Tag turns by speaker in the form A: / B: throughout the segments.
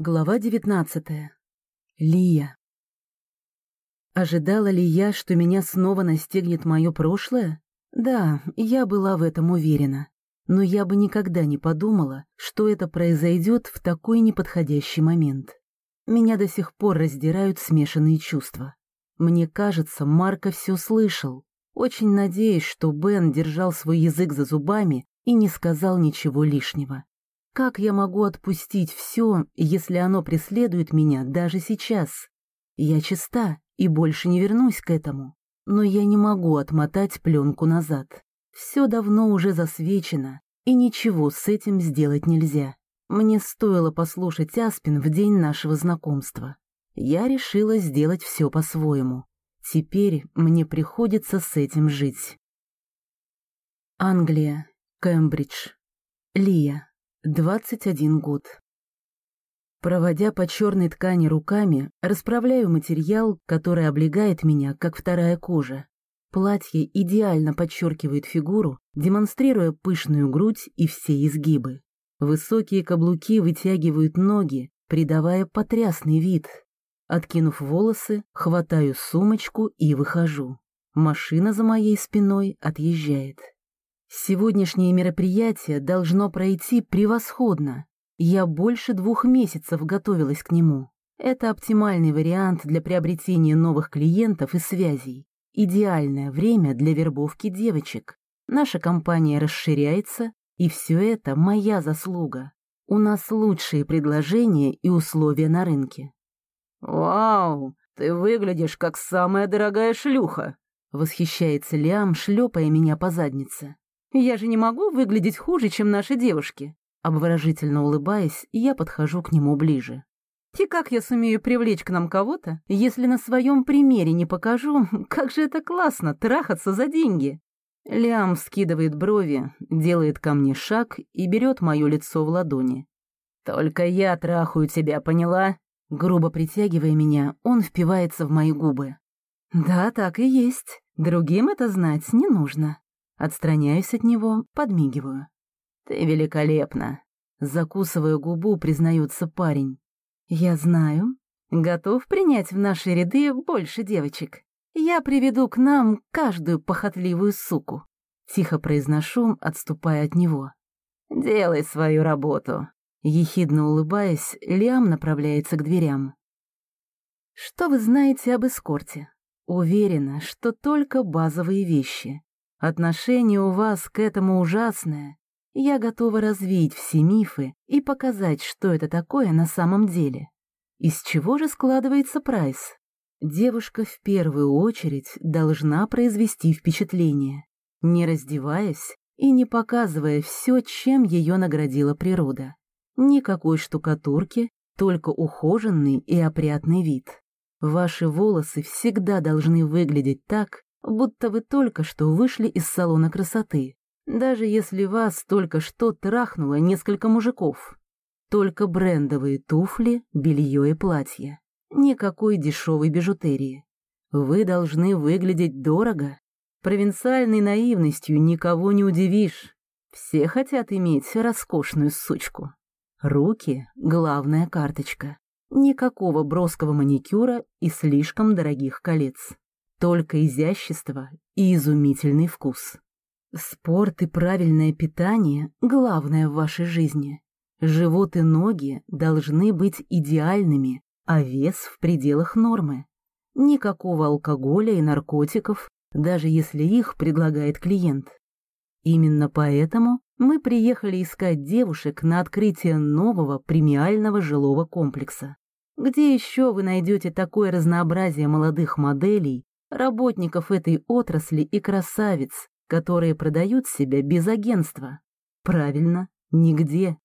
A: Глава девятнадцатая. Лия. Ожидала ли я, что меня снова настигнет мое прошлое? Да, я была в этом уверена. Но я бы никогда не подумала, что это произойдет в такой неподходящий момент. Меня до сих пор раздирают смешанные чувства. Мне кажется, Марко все слышал. Очень надеюсь, что Бен держал свой язык за зубами и не сказал ничего лишнего. Как я могу отпустить все, если оно преследует меня даже сейчас? Я чиста и больше не вернусь к этому. Но я не могу отмотать пленку назад. Все давно уже засвечено, и ничего с этим сделать нельзя. Мне стоило послушать Аспин в день нашего знакомства. Я решила сделать все по-своему. Теперь мне приходится с этим жить. Англия, Кембридж, Лия. 21 год. Проводя по черной ткани руками, расправляю материал, который облегает меня, как вторая кожа. Платье идеально подчеркивает фигуру, демонстрируя пышную грудь и все изгибы. Высокие каблуки вытягивают ноги, придавая потрясный вид. Откинув волосы, хватаю сумочку и выхожу. Машина за моей спиной отъезжает. Сегодняшнее мероприятие должно пройти превосходно. Я больше двух месяцев готовилась к нему. Это оптимальный вариант для приобретения новых клиентов и связей. Идеальное время для вербовки девочек. Наша компания расширяется, и все это моя заслуга. У нас лучшие предложения и условия на рынке.
B: «Вау, ты выглядишь как самая дорогая шлюха!»
A: Восхищается Лиам, шлепая меня по заднице.
C: Я же не могу выглядеть хуже, чем наши девушки.
A: Обворожительно улыбаясь, я подхожу к нему ближе.
C: И как я сумею привлечь к нам кого-то, если на своем примере не покажу, как же это классно трахаться за деньги?
A: Лиам скидывает брови, делает ко мне шаг и берет мое лицо в ладони.
B: «Только я трахаю тебя, поняла?»
A: Грубо притягивая меня, он впивается в мои губы.
C: «Да, так и есть. Другим это знать не нужно».
A: Отстраняюсь от него, подмигиваю.
B: «Ты великолепна!»
A: Закусывая губу, признается парень.
C: «Я знаю. Готов принять в наши ряды больше девочек. Я приведу к нам каждую похотливую суку».
A: Тихо произношу, отступая от него.
B: «Делай свою работу».
A: Ехидно улыбаясь, Лиам направляется к дверям.
C: «Что вы знаете об эскорте?» «Уверена, что только базовые вещи. Отношение у вас к этому ужасное. Я готова развеять все мифы и показать, что это такое на самом деле. Из чего же складывается прайс? Девушка в первую очередь должна произвести впечатление, не раздеваясь и не показывая все, чем ее наградила природа. Никакой штукатурки, только ухоженный и опрятный вид. Ваши волосы всегда должны выглядеть так, будто вы только что вышли из салона красоты, даже если вас только что трахнуло несколько мужиков. Только брендовые туфли, белье и платье. Никакой дешевой бижутерии. Вы должны выглядеть дорого. Провинциальной наивностью никого не удивишь. Все хотят иметь роскошную сучку. Руки — главная карточка. Никакого броского маникюра и слишком дорогих колец. Только изящество и изумительный вкус. Спорт и правильное питание – главное в вашей жизни. Живот и ноги должны быть идеальными, а вес в пределах нормы. Никакого алкоголя и наркотиков, даже если их предлагает клиент. Именно поэтому мы приехали искать девушек на открытие нового премиального жилого комплекса. Где еще вы найдете такое разнообразие молодых моделей работников этой отрасли и красавиц, которые продают себя без агентства. Правильно, нигде.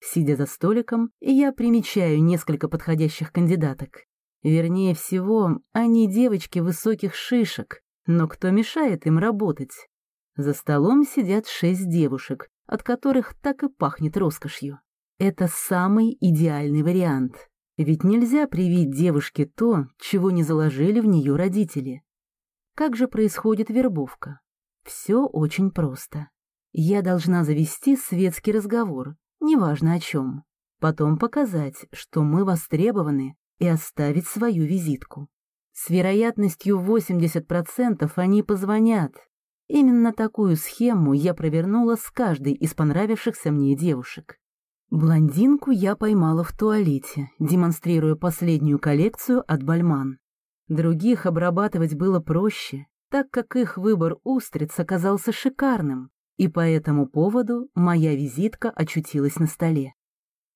C: Сидя за столиком, я примечаю несколько подходящих кандидаток. Вернее всего, они девочки высоких шишек, но кто мешает им работать? За столом сидят шесть девушек, от которых так и пахнет роскошью. Это самый идеальный вариант. Ведь нельзя привить девушке то, чего не заложили в нее родители. Как же происходит вербовка? Все очень просто. Я должна завести светский разговор, неважно о чем.
A: потом показать, что мы востребованы, и оставить свою визитку. С вероятностью 80% они позвонят. Именно такую схему я провернула с каждой из понравившихся мне девушек. Блондинку я поймала в туалете, демонстрируя последнюю коллекцию от Бальман. Других обрабатывать было проще, так как их выбор устриц оказался шикарным, и по этому поводу моя визитка очутилась на столе.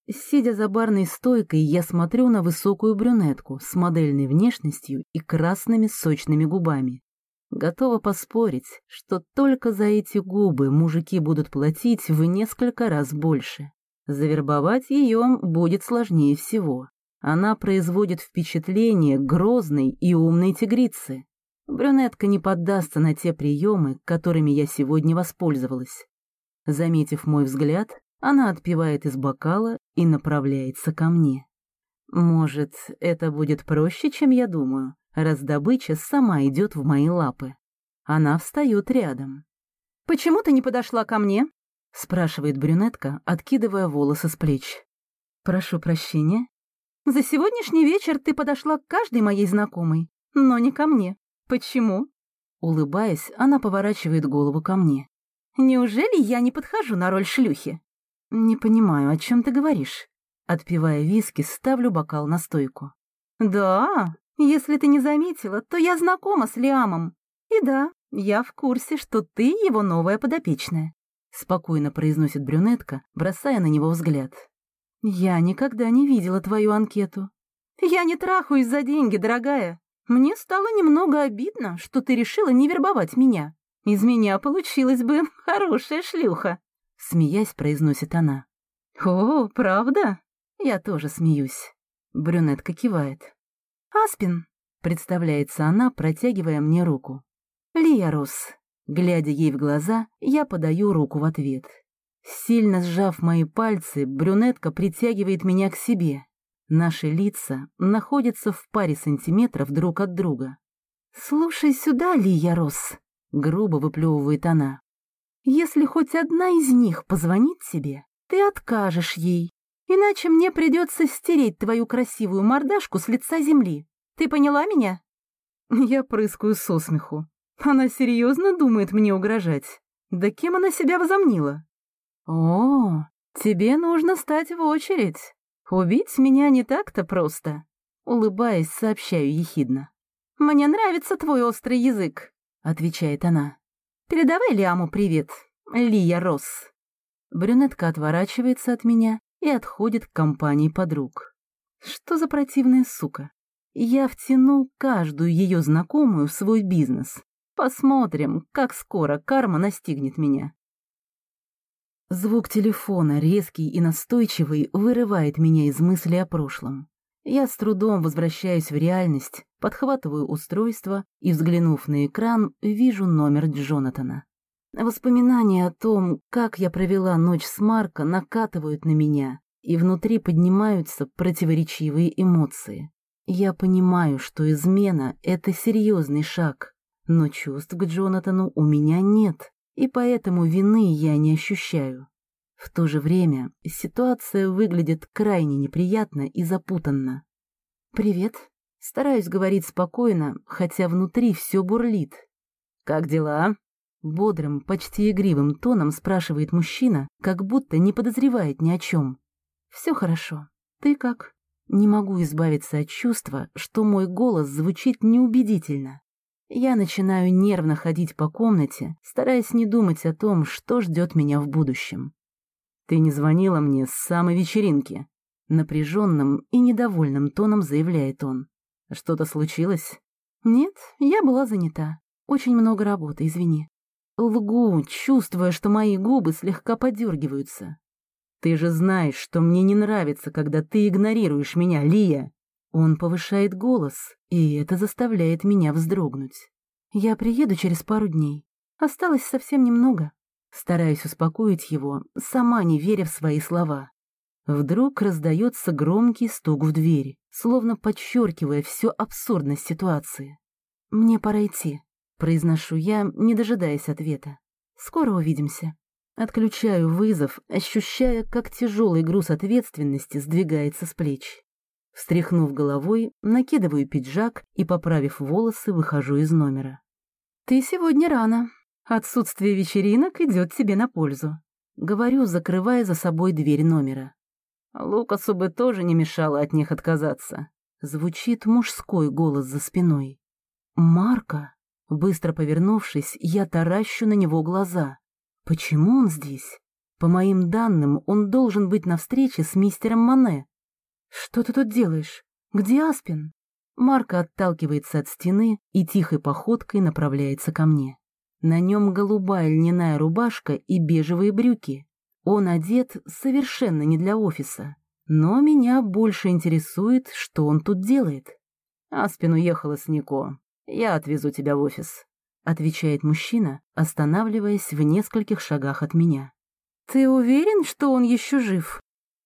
A: Сидя за барной стойкой, я смотрю на высокую брюнетку с модельной внешностью и красными сочными губами. Готова поспорить, что только за эти губы мужики будут платить в несколько раз больше. Завербовать ее будет сложнее всего. Она производит впечатление грозной и умной тигрицы. Брюнетка не поддастся на те приемы, которыми я сегодня воспользовалась. Заметив мой взгляд, она отпивает из бокала и направляется ко мне. Может, это будет проще, чем я думаю, раз добыча сама идет в мои лапы. Она встает рядом.
C: «Почему ты не подошла ко мне?»
A: — спрашивает брюнетка, откидывая волосы с плеч. «Прошу прощения».
C: «За сегодняшний вечер ты подошла к каждой моей знакомой, но не ко мне. Почему?»
A: Улыбаясь, она поворачивает голову ко мне.
C: «Неужели я не подхожу на роль шлюхи?»
A: «Не понимаю, о чем ты говоришь?» Отпивая виски, ставлю бокал на стойку.
C: «Да, если ты не заметила, то я знакома с Лиамом. И да, я в курсе, что ты его новая подопечная», —
A: спокойно произносит брюнетка, бросая на него взгляд. «Я никогда не видела твою анкету».
C: «Я не трахаюсь за деньги, дорогая. Мне стало немного обидно, что ты решила не вербовать меня. Из меня получилась бы хорошая шлюха».
A: Смеясь, произносит она.
C: «О, правда?»
A: Я тоже смеюсь. Брюнетка кивает.
C: «Аспин», —
A: представляется она, протягивая мне руку. «Лия Рос». Глядя ей в глаза, я подаю руку в ответ. Сильно сжав мои пальцы, брюнетка притягивает меня к себе. Наши лица находятся в паре сантиметров друг от друга.
C: «Слушай сюда, Лия Рос», — грубо выплевывает она. Если хоть одна из них позвонит тебе, ты откажешь ей, иначе мне придется стереть твою красивую мордашку с лица земли. Ты поняла меня?»
A: Я прыскаю со смеху. Она серьезно думает мне угрожать? Да кем она себя возомнила? «О, тебе нужно стать в очередь. Убить меня не так-то просто», — улыбаясь, сообщаю ехидно.
C: «Мне нравится твой острый язык», — отвечает она. Передавай Лиаму привет, Лия Росс.
A: Брюнетка отворачивается от меня и отходит к компании подруг. Что за противная сука? Я втяну каждую ее знакомую в свой бизнес. Посмотрим, как скоро карма настигнет меня. Звук телефона, резкий и настойчивый, вырывает меня из мысли о прошлом. Я с трудом возвращаюсь в реальность, подхватываю устройство и, взглянув на экран, вижу номер Джонатана. Воспоминания о том, как я провела ночь с Марко, накатывают на меня, и внутри поднимаются противоречивые эмоции. Я понимаю, что измена — это серьезный шаг, но чувств к Джонатану у меня нет, и поэтому вины я не ощущаю. В то же время ситуация выглядит крайне неприятно и запутанно. «Привет». Стараюсь говорить спокойно, хотя внутри все бурлит. «Как дела?» Бодрым, почти игривым тоном спрашивает мужчина, как будто не подозревает ни о чем. «Все хорошо. Ты как?» Не могу избавиться от чувства, что мой голос звучит неубедительно. Я начинаю нервно ходить по комнате, стараясь не думать о том, что ждет меня в будущем. «Ты не звонила мне с самой вечеринки», — напряженным и недовольным тоном заявляет он. «Что-то случилось?» «Нет, я была занята. Очень много работы, извини». Лгу, чувствуя, что мои губы слегка подергиваются. «Ты же знаешь, что мне не нравится, когда ты игнорируешь меня, Лия!» Он повышает голос, и это заставляет меня вздрогнуть. «Я приеду через пару дней. Осталось совсем немного. Стараюсь успокоить его, сама не веря в свои слова. Вдруг раздается громкий стук в дверь, словно подчеркивая всю абсурдность ситуации. «Мне пора идти», — произношу я, не дожидаясь ответа. «Скоро увидимся». Отключаю вызов, ощущая, как тяжелый груз ответственности сдвигается с плеч. Встряхнув головой, накидываю пиджак и, поправив волосы, выхожу из номера. «Ты сегодня рано. Отсутствие вечеринок идет тебе на пользу», — говорю, закрывая за собой дверь номера.
B: Лукасу бы тоже не мешало от них отказаться.
A: Звучит мужской голос за спиной. «Марка!» Быстро повернувшись, я таращу на него глаза. Почему он здесь? По моим данным, он должен быть на встрече с мистером Мане. Что ты тут делаешь? Где Аспин? Марка отталкивается от стены и тихой походкой направляется ко мне. На нем голубая льняная рубашка и бежевые брюки. Он одет совершенно не для офиса. Но меня больше интересует, что он тут делает.
B: Аспин уехала с Нико. Я отвезу тебя в офис
A: отвечает мужчина, останавливаясь в нескольких шагах от меня. «Ты уверен, что он еще жив?»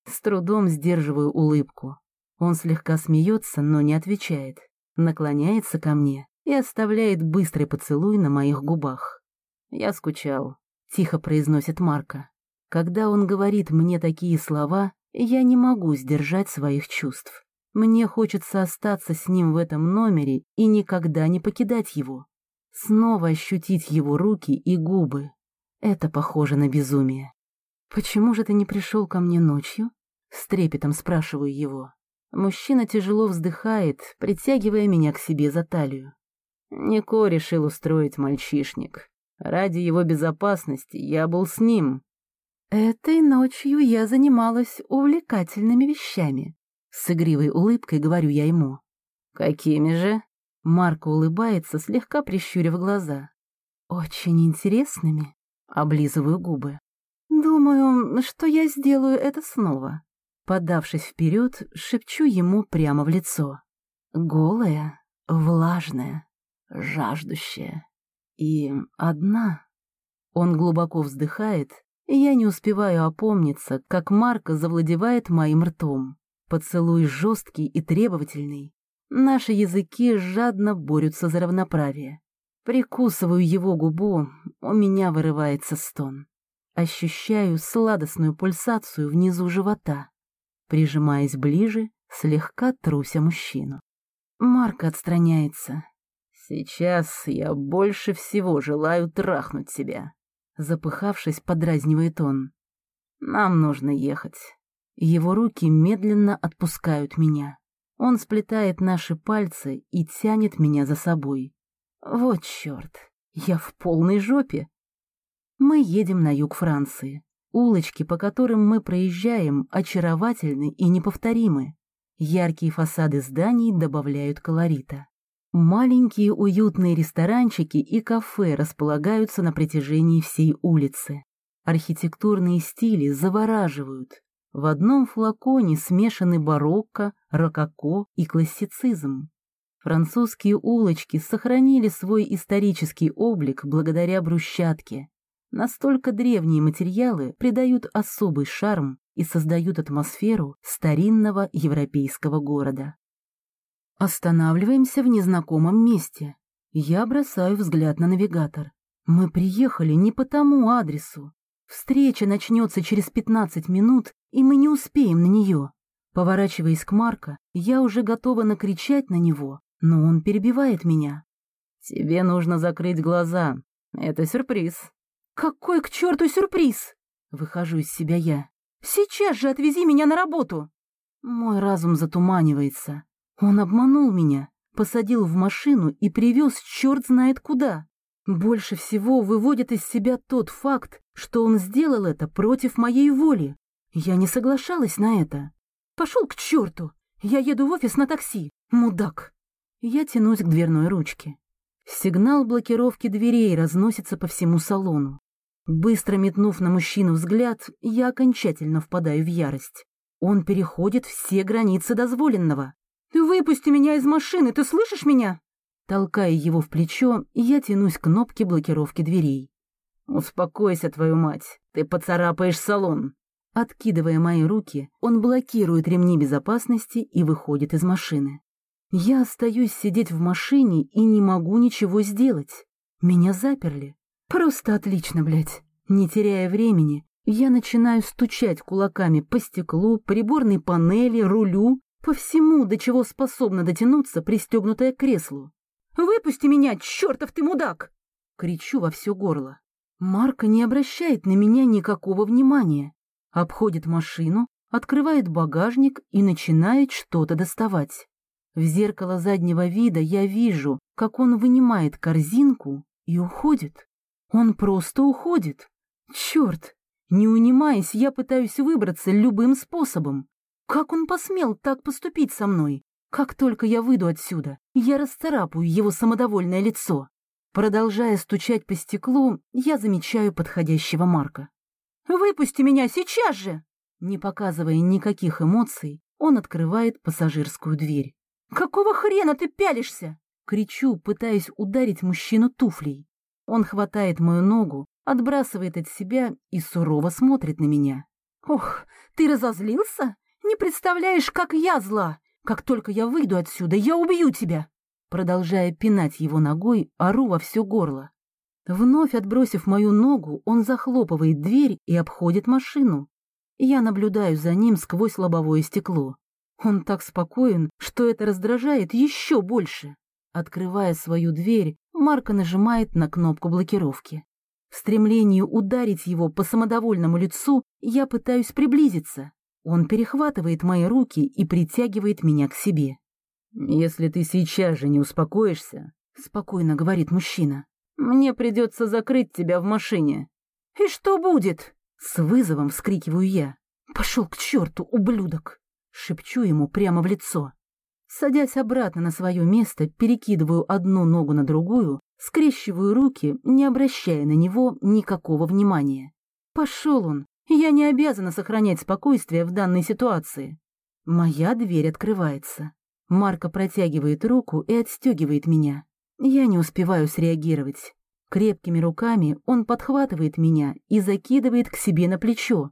A: С трудом сдерживаю улыбку. Он слегка смеется, но не отвечает. Наклоняется ко мне и оставляет быстрый поцелуй на моих губах.
B: «Я скучал», —
A: тихо произносит Марка. Когда он говорит мне такие слова, я не могу сдержать своих чувств. Мне хочется остаться с ним в этом номере и никогда не покидать его. Снова ощутить его руки и губы. Это похоже на безумие. «Почему же ты не пришел ко мне ночью?» С трепетом спрашиваю его. Мужчина тяжело вздыхает, притягивая меня к себе за талию.
B: Нико решил устроить мальчишник. Ради его безопасности я был с ним.
A: Этой ночью я занималась увлекательными вещами. С игривой улыбкой говорю я ему.
B: Какими же?
A: Марко улыбается, слегка прищурив глаза. «Очень интересными», — облизываю губы. «Думаю, что я сделаю это снова». Подавшись вперед, шепчу ему прямо в лицо. Голая, влажная, жаждущая. И одна. Он глубоко вздыхает, и я не успеваю опомниться, как Марко завладевает моим ртом. Поцелуй жесткий и требовательный, Наши языки жадно борются за равноправие. Прикусываю его губу, у меня вырывается стон. Ощущаю сладостную пульсацию внизу живота. Прижимаясь ближе, слегка труся мужчину. Марк отстраняется.
B: «Сейчас я больше всего желаю трахнуть тебя», — запыхавшись, подразнивает он. «Нам нужно ехать».
A: Его руки медленно отпускают меня. Он сплетает наши пальцы и тянет меня за собой. Вот черт, я в полной жопе. Мы едем на юг Франции. Улочки, по которым мы проезжаем, очаровательны и неповторимы. Яркие фасады зданий добавляют колорита. Маленькие уютные ресторанчики и кафе располагаются на протяжении всей улицы. Архитектурные стили завораживают, в одном флаконе смешаны барокко, рококо и классицизм. Французские улочки сохранили свой исторический облик благодаря брусчатке. Настолько древние материалы придают особый шарм и создают атмосферу старинного европейского города. Останавливаемся в незнакомом месте. Я бросаю взгляд на навигатор. Мы приехали не по тому адресу. Встреча начнется через 15 минут, и мы не успеем на нее. Поворачиваясь к Марко, я уже готова накричать на него, но он перебивает меня.
B: «Тебе нужно закрыть глаза. Это сюрприз».
A: «Какой к черту сюрприз?» Выхожу из себя я. «Сейчас же отвези меня на работу!» Мой разум затуманивается. Он обманул меня, посадил в машину и привез черт знает куда. Больше всего выводит из себя тот факт, что он сделал это против моей воли. Я не соглашалась на это. Пошел к черту! Я еду в офис на такси, мудак. Я тянусь к дверной ручке. Сигнал блокировки дверей разносится по всему салону. Быстро метнув на мужчину взгляд, я окончательно впадаю в ярость. Он переходит все границы дозволенного. «Выпусти меня из машины, ты слышишь меня?» Толкая его в плечо, я тянусь к кнопке блокировки дверей.
B: «Успокойся, твою мать, ты поцарапаешь салон!»
A: Откидывая мои руки, он блокирует ремни безопасности и выходит из машины. Я остаюсь сидеть в машине и не могу ничего сделать. Меня заперли. Просто отлично, блядь.
C: Не теряя времени, я начинаю стучать кулаками по стеклу, приборной панели, рулю, по всему, до чего способна дотянуться пристегнутая к креслу. «Выпусти меня, чертов ты мудак!» Кричу во все горло. Марка не обращает на меня никакого внимания. Обходит машину, открывает багажник и начинает что-то доставать. В зеркало заднего вида я вижу, как он вынимает корзинку и уходит. Он просто уходит. Черт! Не унимаясь, я пытаюсь выбраться любым способом. Как он посмел так поступить со мной? Как только я выйду отсюда, я расцарапаю его самодовольное лицо. Продолжая стучать по стеклу, я замечаю подходящего Марка. «Выпусти меня сейчас же!» Не показывая никаких эмоций, он открывает пассажирскую дверь. «Какого хрена ты пялишься?» Кричу, пытаясь ударить мужчину туфлей. Он хватает мою ногу, отбрасывает от себя и сурово смотрит на меня. «Ох, ты разозлился? Не представляешь, как я зла! Как только я выйду отсюда, я убью тебя!» Продолжая пинать его ногой, ору во все горло. Вновь отбросив мою ногу, он захлопывает дверь и обходит машину. Я наблюдаю за ним сквозь лобовое стекло. Он так спокоен, что это раздражает еще больше. Открывая свою дверь, Марко нажимает на кнопку блокировки. В стремлении ударить его по самодовольному лицу я пытаюсь приблизиться. Он перехватывает мои руки и притягивает меня к себе.
B: «Если ты сейчас же не успокоишься», — спокойно говорит мужчина, «мне придется закрыть тебя в машине».
C: «И что будет?» — с вызовом вскрикиваю я. «Пошел к черту, ублюдок!» — шепчу ему прямо в лицо. Садясь обратно на свое место, перекидываю одну ногу на другую, скрещиваю руки, не обращая на него никакого внимания. Пошел он, я не обязана сохранять спокойствие в данной ситуации. Моя дверь открывается. Марко протягивает руку и отстегивает меня. Я не успеваю среагировать. Крепкими руками он подхватывает меня и закидывает к себе на плечо.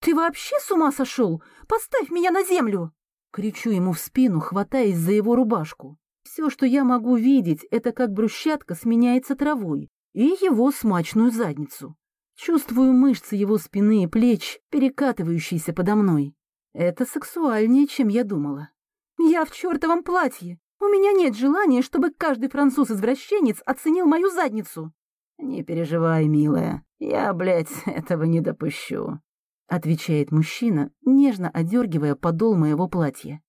C: «Ты вообще с ума сошел? Поставь меня на землю!» Кричу ему в спину, хватаясь за его рубашку. Все, что я могу видеть, это как брусчатка сменяется травой и его смачную задницу. Чувствую мышцы его спины и плеч, перекатывающиеся подо мной. Это сексуальнее, чем я думала. Я в чертовом платье. У меня нет желания, чтобы каждый француз-извращенец оценил мою задницу.
B: Не переживай, милая, я, блядь, этого не допущу. Отвечает мужчина, нежно одергивая подол моего платья.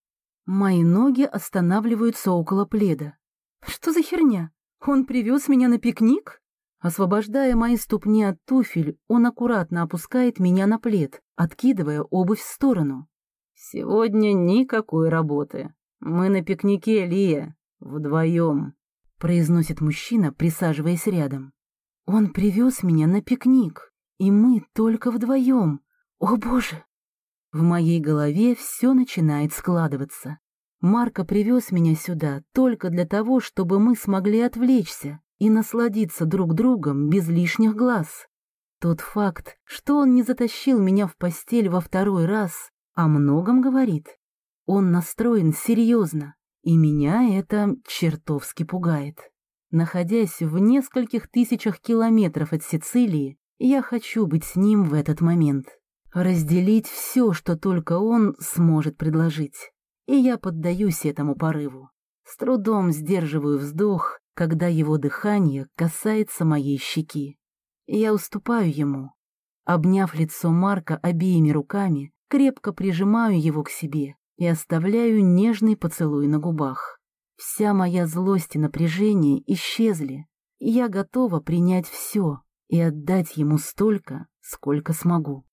B: Мои ноги останавливаются около пледа.
C: Что за херня? Он привез меня на пикник?
A: Освобождая мои ступни от туфель, он аккуратно опускает меня на плед, откидывая обувь в сторону.
B: «Сегодня никакой работы. Мы на пикнике, Лия, вдвоем», — произносит мужчина, присаживаясь рядом.
A: «Он привез меня на пикник, и мы только вдвоем. О, Боже!» В моей голове все начинает складываться. Марко привез меня сюда только для того, чтобы мы смогли отвлечься и насладиться друг другом без лишних глаз. Тот факт, что он не затащил меня в постель во второй раз, о многом говорит. Он настроен серьезно, и меня это чертовски пугает. Находясь в нескольких тысячах километров от Сицилии, я хочу быть с ним в этот момент. Разделить все, что только он сможет предложить. И я поддаюсь этому порыву. С трудом сдерживаю вздох, когда его дыхание касается моей щеки. Я уступаю ему. Обняв лицо Марка обеими руками, крепко прижимаю его к себе и оставляю нежный поцелуй на губах. Вся моя злость и напряжение исчезли, я готова принять все и отдать ему столько, сколько смогу.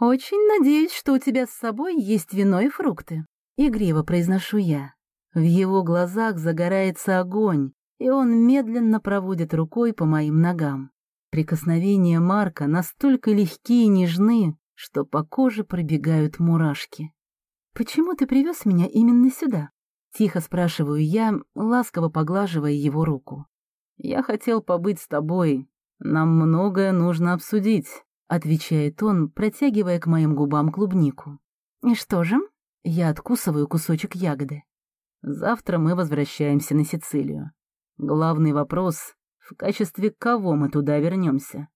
C: «Очень надеюсь, что у тебя с собой есть вино и фрукты», — игриво произношу я. В его глазах загорается огонь, и он медленно проводит рукой по моим ногам. Прикосновения Марка настолько легкие и нежны, что по коже пробегают мурашки. «Почему ты привез меня именно сюда?» — тихо спрашиваю я, ласково поглаживая его руку.
B: «Я хотел побыть с тобой. Нам многое нужно обсудить», — отвечает он, протягивая к моим губам клубнику.
C: «И что же?» — я откусываю кусочек ягоды.
B: «Завтра мы возвращаемся на Сицилию. Главный вопрос — в качестве кого мы туда вернемся?»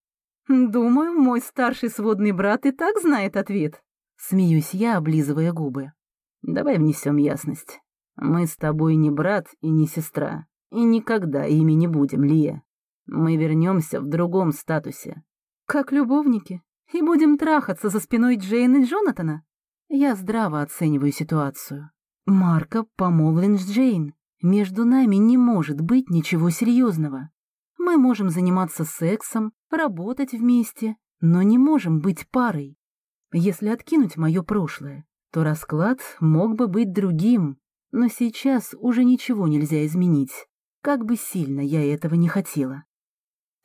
C: Думаю, мой старший сводный брат и так знает ответ. Смеюсь я, облизывая губы.
B: Давай внесем ясность. Мы с тобой не брат и не сестра. И никогда ими не будем, Лия. Мы вернемся в другом статусе.
C: Как любовники. И будем трахаться за спиной Джейн и Джонатана. Я здраво оцениваю ситуацию. Марко помолвлен с Джейн. Между нами не может быть ничего серьезного. Мы можем заниматься сексом, работать вместе, но не можем быть парой. Если откинуть мое прошлое, то расклад мог бы быть другим, но сейчас уже ничего нельзя изменить, как бы сильно я этого не хотела.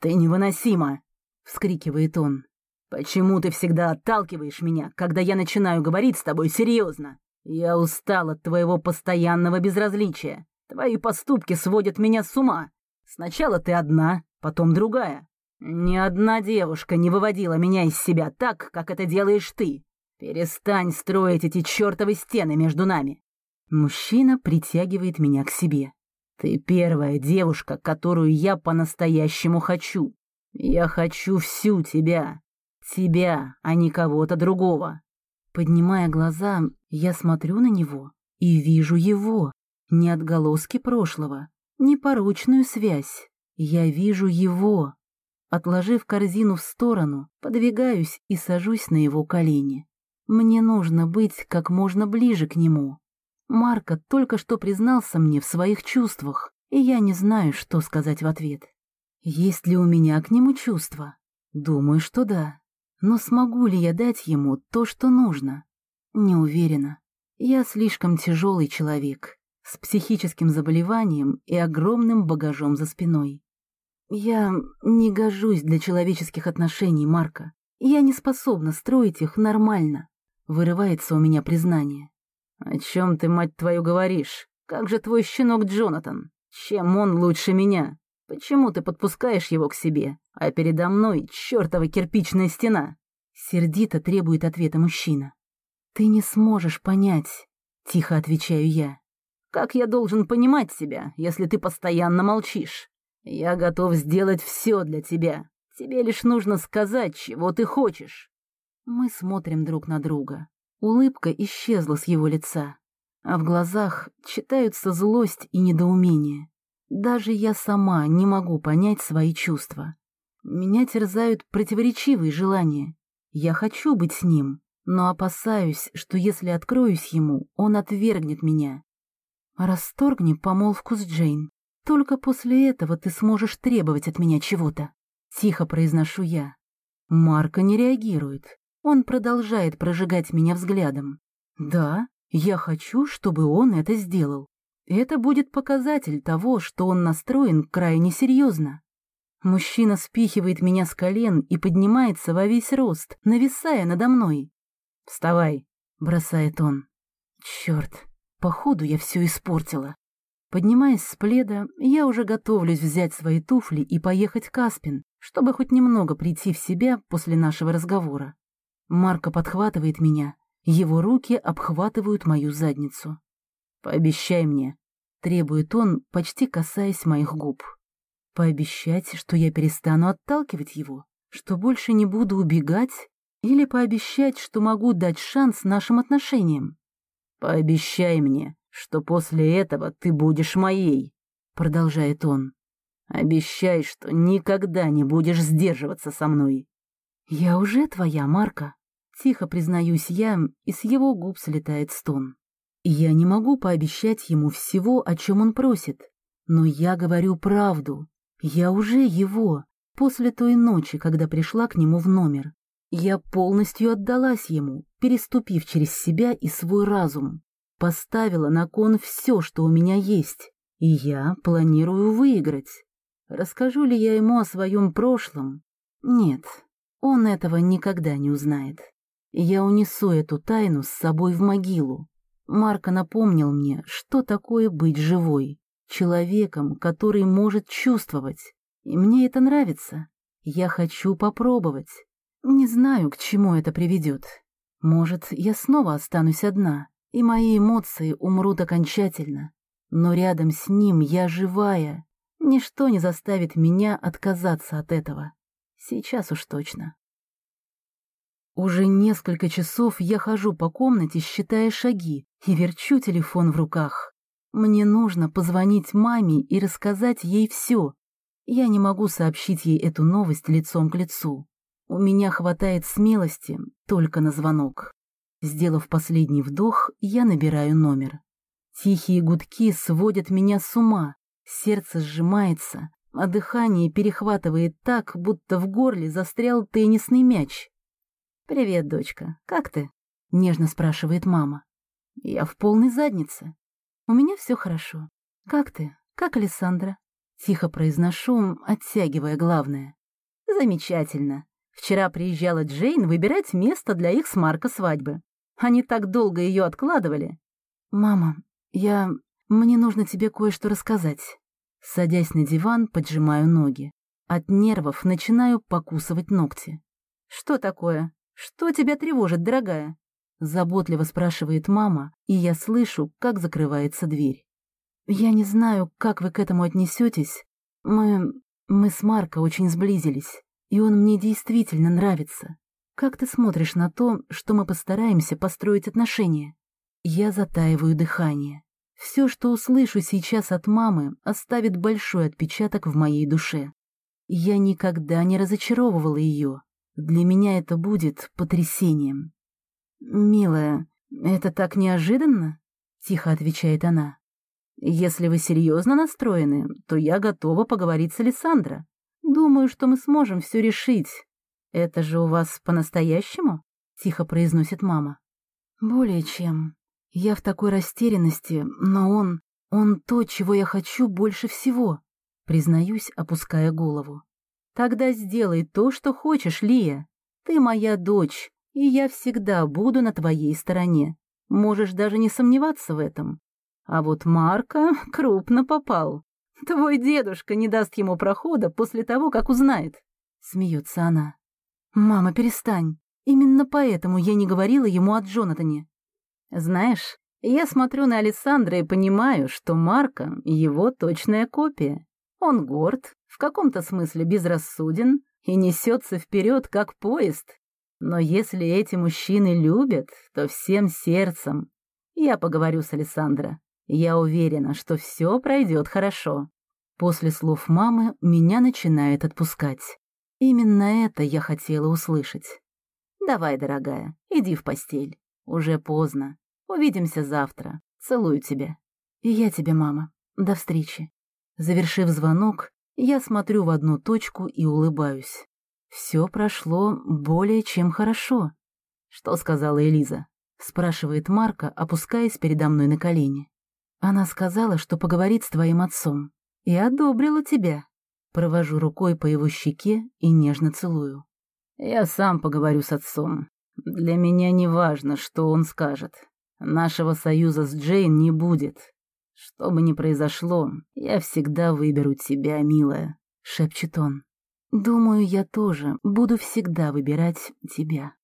B: «Ты невыносима!» — вскрикивает он. «Почему ты всегда отталкиваешь меня, когда я начинаю говорить с тобой серьезно? Я устал от твоего постоянного безразличия. Твои поступки сводят меня с ума. Сначала ты одна, потом другая. Ни одна девушка не выводила меня из себя так, как это делаешь ты. Перестань строить эти чертовы стены между нами.
C: Мужчина притягивает меня к себе.
B: Ты первая девушка, которую я по-настоящему хочу. Я хочу всю тебя. Тебя, а не кого-то другого.
C: Поднимая глаза, я смотрю на него и вижу его. Не отголоски прошлого, непорочную связь. Я вижу его. Отложив корзину в сторону, подвигаюсь и сажусь на его колени. Мне нужно быть как можно ближе к нему. Марко только что признался мне в своих чувствах, и я не знаю, что сказать в ответ. Есть ли у меня к нему чувства? Думаю, что да. Но смогу ли я дать ему то, что нужно? Не уверена. Я слишком тяжелый человек, с психическим заболеванием и огромным багажом за спиной. Я не гожусь для человеческих отношений, Марка. Я не способна строить их нормально. Вырывается у меня признание.
B: О чем ты, мать твою, говоришь? Как же твой щенок Джонатан? Чем он лучше меня? Почему ты подпускаешь его к себе, а передо мной чертова кирпичная стена?
C: Сердито требует ответа мужчина. Ты не сможешь понять, тихо отвечаю я.
B: Как я должен понимать себя, если ты постоянно молчишь? Я готов сделать все для тебя. Тебе лишь нужно сказать, чего ты хочешь.
C: Мы смотрим друг на друга. Улыбка исчезла с его лица, а в глазах читаются злость и недоумение. Даже я сама не могу понять свои чувства. Меня терзают противоречивые желания. Я хочу быть с ним, но опасаюсь, что если откроюсь ему, он отвергнет меня. Расторгни помолвку с Джейн. Только после этого ты сможешь требовать от меня чего-то. Тихо произношу я. Марко не реагирует. Он продолжает прожигать меня взглядом. Да, я хочу, чтобы он это сделал. Это будет показатель того, что он настроен крайне серьезно. Мужчина спихивает меня с колен и поднимается во весь рост, нависая надо мной.
B: «Вставай», —
C: бросает он. Черт, Походу, я все испортила. Поднимаясь с пледа, я уже готовлюсь взять свои туфли и поехать к Аспин, чтобы хоть немного прийти в себя после нашего разговора. Марко подхватывает меня, его руки обхватывают мою задницу.
B: «Пообещай мне», — требует он, почти касаясь моих губ.
C: «Пообещать, что я перестану отталкивать его, что больше не буду убегать, или пообещать, что могу дать шанс нашим отношениям?»
B: «Пообещай мне, что после этого ты будешь моей», — продолжает он. «Обещай, что никогда не будешь сдерживаться со мной».
C: «Я уже твоя, Марка», — тихо признаюсь я, и с его губ слетает стон. Я не могу пообещать ему всего, о чем он просит, но я говорю правду. Я уже его, после той ночи, когда пришла к нему в номер. Я полностью отдалась ему, переступив через себя и свой разум. Поставила на кон все, что у меня есть, и я планирую выиграть. Расскажу ли я ему о своем прошлом? Нет, он этого никогда не узнает. Я унесу эту тайну с собой в могилу. Марко напомнил мне, что такое быть живой, человеком, который может чувствовать. И мне это нравится. Я хочу попробовать. Не знаю, к чему это приведет. Может, я снова останусь одна, и мои эмоции умрут окончательно. Но рядом с ним я живая. Ничто не заставит меня отказаться от этого.
B: Сейчас уж точно.
C: Уже несколько часов я хожу по комнате, считая шаги, и верчу телефон в руках. Мне нужно позвонить маме и рассказать ей все. Я не могу сообщить ей эту новость лицом к лицу. У меня хватает смелости только на звонок. Сделав последний вдох, я набираю номер. Тихие гудки сводят меня с ума, сердце сжимается, а дыхание перехватывает так, будто в горле застрял теннисный мяч.
B: «Привет, дочка, как ты?»
C: — нежно спрашивает мама.
B: «Я в полной заднице.
C: У меня все хорошо. Как ты? Как Александра?» Тихо произношу, оттягивая главное.
B: «Замечательно. Вчера приезжала Джейн выбирать место для их с Марко свадьбы. Они так долго ее откладывали».
C: «Мама, я... Мне нужно тебе кое-что рассказать». Садясь на диван, поджимаю ноги. От нервов начинаю покусывать ногти.
B: «Что такое? Что тебя тревожит, дорогая?»
C: Заботливо спрашивает мама, и я слышу, как закрывается дверь. «Я не знаю, как вы к этому отнесетесь. Мы... мы с Марко очень сблизились, и он мне действительно нравится. Как ты смотришь на то, что мы постараемся построить отношения?» Я затаиваю дыхание. Все, что услышу сейчас от мамы, оставит большой отпечаток в моей душе. Я никогда не разочаровывала ее. Для меня это будет потрясением.
B: «Милая, это так неожиданно?» — тихо отвечает она. «Если вы серьезно настроены, то я готова поговорить с Александро. Думаю, что мы сможем все решить. Это же у вас по-настоящему?» — тихо произносит мама.
C: «Более чем. Я в такой растерянности, но он... он то, чего я хочу больше всего», — признаюсь, опуская голову.
B: «Тогда сделай то, что хочешь, Лия. Ты моя дочь, и я всегда буду на твоей стороне. Можешь даже не сомневаться в этом. А вот Марка крупно попал. Твой дедушка не даст ему прохода после того, как узнает.
C: Смеется она. Мама, перестань. Именно поэтому я не говорила ему о Джонатане.
B: Знаешь, я смотрю на Александра и понимаю, что Марка — его точная копия. Он горд, в каком-то смысле безрассуден и несется вперед, как поезд, но если эти мужчины любят, то всем сердцем. Я поговорю с Александро. Я уверена, что все пройдет хорошо.
C: После слов мамы меня начинает отпускать. Именно это я хотела услышать.
B: Давай, дорогая, иди в постель. Уже поздно. Увидимся завтра. Целую тебя.
C: И я тебе, мама. До встречи. Завершив звонок, я смотрю в одну точку и улыбаюсь. Все прошло более чем хорошо.
B: Что сказала Элиза?
C: Спрашивает Марка, опускаясь передо мной на колени. Она сказала, что поговорит с твоим отцом. И одобрила тебя. Провожу рукой по его щеке и нежно целую.
B: Я сам поговорю с отцом. Для меня не важно, что он скажет. Нашего союза с Джейн не будет. Что бы ни произошло, я всегда выберу тебя, милая, шепчет он.
C: Думаю, я тоже буду всегда выбирать тебя.